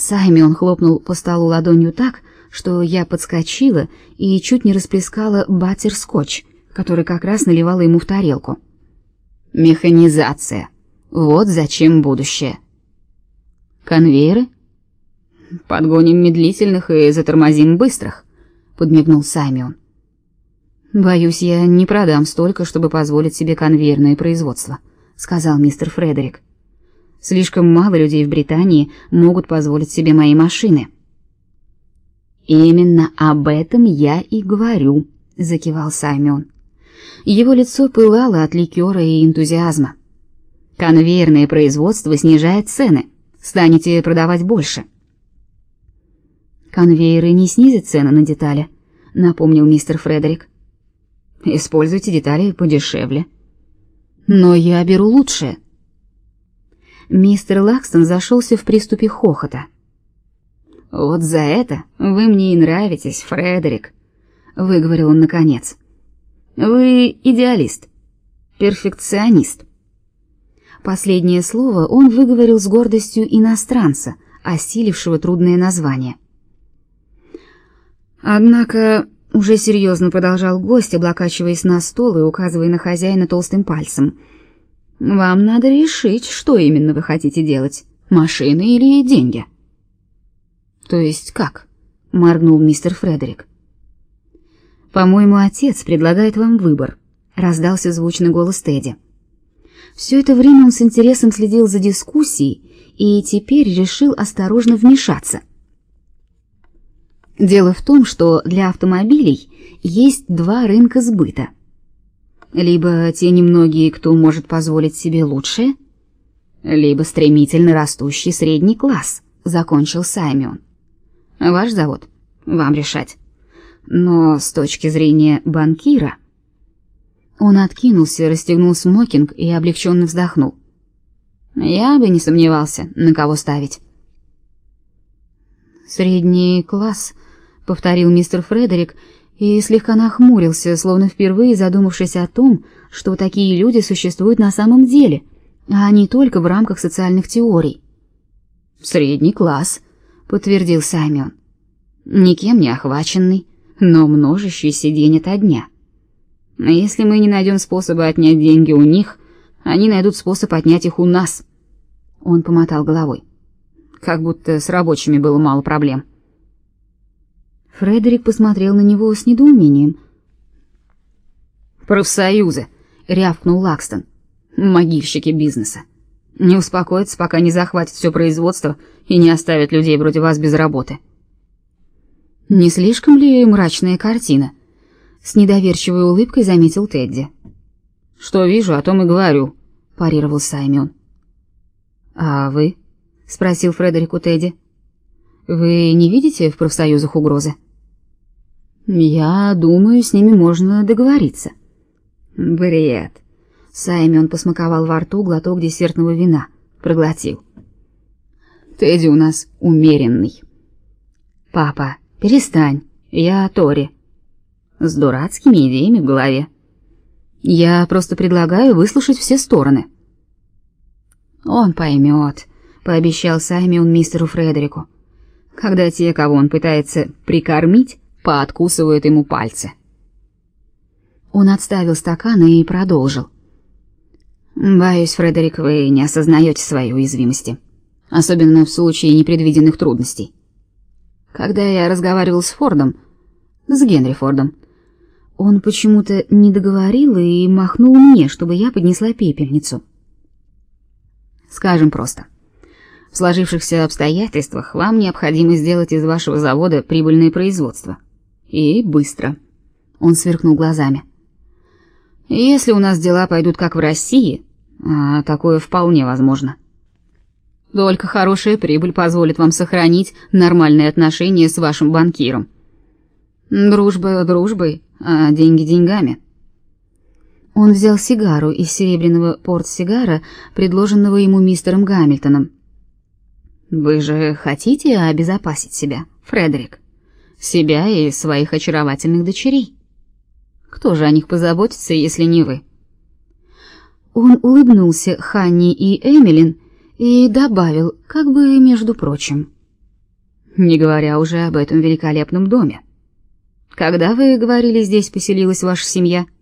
Саймон хлопнул по столу ладонью так, что я подскочила и чуть не расплескала баттерскотч, который как раз наливала ему в тарелку. Механизация. Вот зачем будущее. Конвейеры? Подгоним медлительных и затормозим быстрых, подмигнул Саймон. Боюсь, я не продам столько, чтобы позволить себе конвейерное производство, сказал мистер Фредерик. Слишком мало людей в Британии могут позволить себе мои машины. Именно об этом я и говорю, закивал Саймон. Его лицо пылало от ликера и энтузиазма. Конвейерное производство снижает цены. Станете продавать больше. Конвейеры не снизят цены на детали, напомнил мистер Фредерик. Используйте детали подешевле. Но я беру лучшее. Мистер Лакстон зашелся в приступе хохота. Вот за это вы мне и нравитесь, Фредерик, выговорил он наконец. Вы идеалист, перфекционист. Последнее слово он выговорил с гордостью иностранца, осилившего трудное название. Однако уже серьезно продолжал гость, облокачиваясь на стол и указывая на хозяина толстым пальцем. Вам надо решить, что именно вы хотите делать: машины или деньги. То есть как? моргнул мистер Фредерик. По-моему, отец предлагает вам выбор, раздался звучный голос Тедди. Все это время он с интересом следил за дискуссией и теперь решил осторожно вмешаться. Дело в том, что для автомобилей есть два рынка сбыта — либо те немногие, кто может позволить себе лучшее, либо стремительно растущий средний класс, закончил Саймон. Ваш завод, вам решать. Но с точки зрения банкира, он откинулся, расстегнул смокинг и облегченно вздохнул. Я бы не сомневался, на кого ставить. Средний класс, повторил мистер Фредерик и слегка нахмурился, словно впервые задумавшись о том, что такие люди существуют на самом деле, а не только в рамках социальных теорий. «Средний класс», — подтвердил Саймон. «Никем не охваченный, но множащийся день ото дня. Если мы не найдем способа отнять деньги у них, они найдут способ отнять их у нас». Он помотал головой. Как будто с рабочими было мало проблем. Фредерик посмотрел на него с недоумением. «Профсоюзы!» — рявкнул Лакстон. «Могильщики бизнеса. Не успокоятся, пока не захватят все производство и не оставят людей вроде вас без работы». «Не слишком ли мрачная картина?» — с недоверчивой улыбкой заметил Тедди. «Что вижу, о том и говорю», — парировал Саймон. «А вы?» — спросил Фредерик у Тедди. «Вы не видите в профсоюзах угрозы?» Я думаю, с ними можно договориться. Бред. Саймон посмаковал во рту глоток десертного вина, проглотил. Тедди у нас умеренный. Папа, перестань. Я Тори. С дурацкими идеями в голове. Я просто предлагаю выслушать все стороны. Он поймет, пообещал Саймон мистеру Фредерику. Когда те, кого он пытается прикормить, пооткусывают ему пальцы. Он отставил стакан и продолжил. Боюсь, Фредерик, вы не осознаете своей уязвимости, особенно в случае непредвиденных трудностей. Когда я разговаривал с Фордом, с Генри Фордом, он почему-то не договорил и махнул мне, чтобы я поднесла пепельницу. Скажем просто. В сложившихся обстоятельствах вам необходимо сделать из вашего завода прибыльное производство — и быстро. Он сверкнул глазами. Если у нас дела пойдут как в России, а такое вполне возможно. Только хорошая прибыль позволит вам сохранить нормальные отношения с вашим банкиром. Дружба дружбой, а деньги деньгами. Он взял сигару из серебряного портсигара, предложенного ему мистером Гамильтоном. Вы же хотите обезопасить себя, Фредерик? Себя и своих очаровательных дочерей. Кто же о них позаботится, если не вы? Он улыбнулся Ханни и Эмилин и добавил, как бы между прочим: не говоря уже об этом великолепном доме. Когда вы говорили, здесь поселилась ваша семья? —